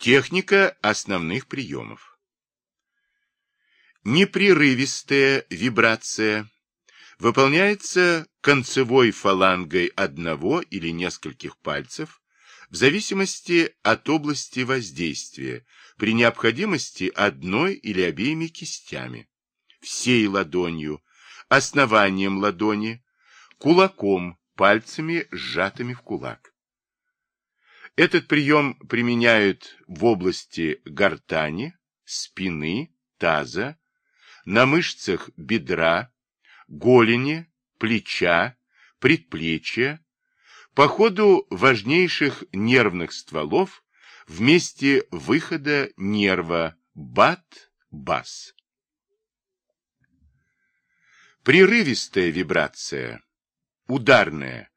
Техника основных приемов. Непрерывистая вибрация выполняется концевой фалангой одного или нескольких пальцев в зависимости от области воздействия, при необходимости одной или обеими кистями, всей ладонью, основанием ладони, кулаком, пальцами, сжатыми в кулак. Этот прием применяют в области гортани, спины, таза, на мышцах бедра, голени, плеча, предплечья, по ходу важнейших нервных стволов в месте выхода нерва бат-бас. Прерывистая вибрация, ударная,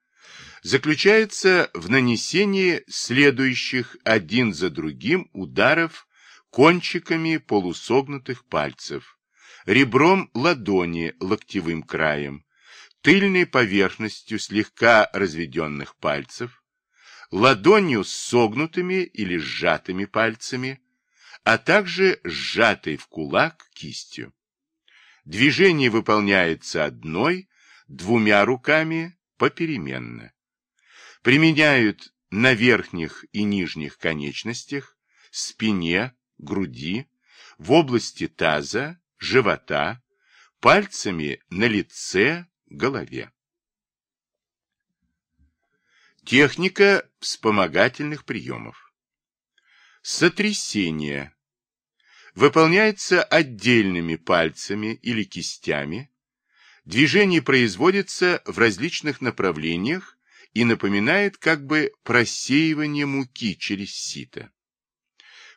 заключается в нанесении следующих один за другим ударов кончиками полусогнутых пальцев, ребром ладони локтевым краем, тыльной поверхностью слегка разведенных пальцев, ладонью с согнутыми или сжатыми пальцами, а также сжатой в кулак кистью. Движение выполняется одной, двумя руками попеременно применяют на верхних и нижних конечностях, спине, груди, в области таза, живота, пальцами на лице, голове. Техника вспомогательных приемов. Сотрясение выполняется отдельными пальцами или кистями. Движение производится в различных направлениях и напоминает как бы просеивание муки через сито.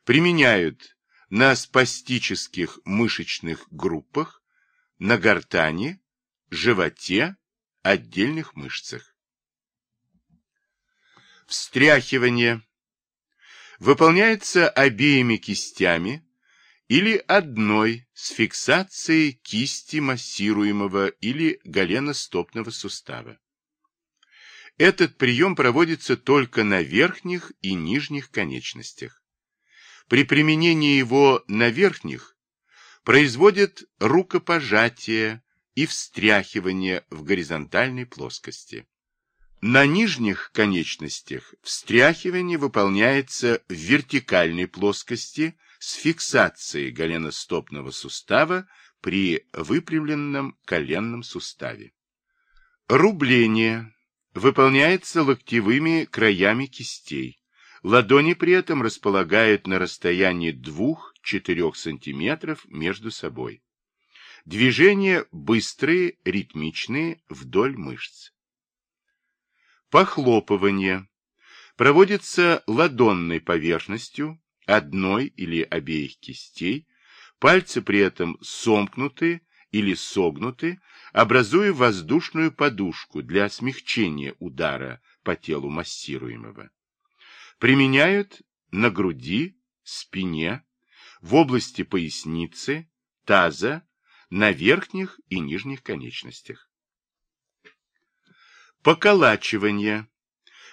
Применяют на спастических мышечных группах, на гортани, животе, отдельных мышцах. Встряхивание выполняется обеими кистями или одной с фиксацией кисти массируемого или голеностопного сустава. Этот прием проводится только на верхних и нижних конечностях. При применении его на верхних производят рукопожатие и встряхивание в горизонтальной плоскости. На нижних конечностях встряхивание выполняется в вертикальной плоскости с фиксацией голеностопного сустава при выпрямленном коленном суставе. Рубление выполняется локтевыми краями кистей. Ладони при этом располагают на расстоянии 2-4 см между собой. Движения быстрые, ритмичные вдоль мышц. Похлопывание проводится ладонной поверхностью одной или обеих кистей, пальцы при этом сомкнуты или согнуты, образуя воздушную подушку для смягчения удара по телу массируемого. Применяют на груди, спине, в области поясницы, таза, на верхних и нижних конечностях. Поколачивание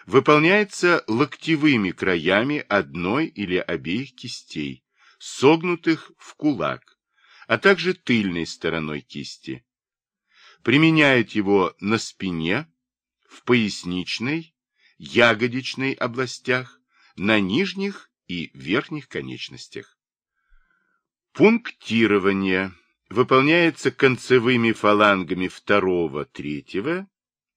выполняется локтевыми краями одной или обеих кистей, согнутых в кулак, а также тыльной стороной кисти. Применяют его на спине, в поясничной, ягодичной областях, на нижних и верхних конечностях. Пунктирование выполняется концевыми фалангами второго, третьего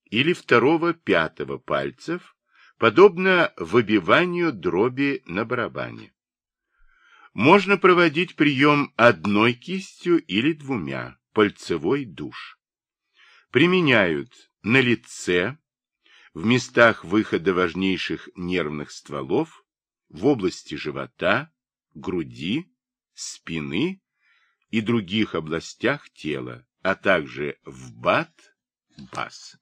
или второго, пятого пальцев, подобно выбиванию дроби на барабане. Можно проводить прием одной кистью или двумя, пальцевой душ. Применяют на лице, в местах выхода важнейших нервных стволов, в области живота, груди, спины и других областях тела, а также в бат, бас.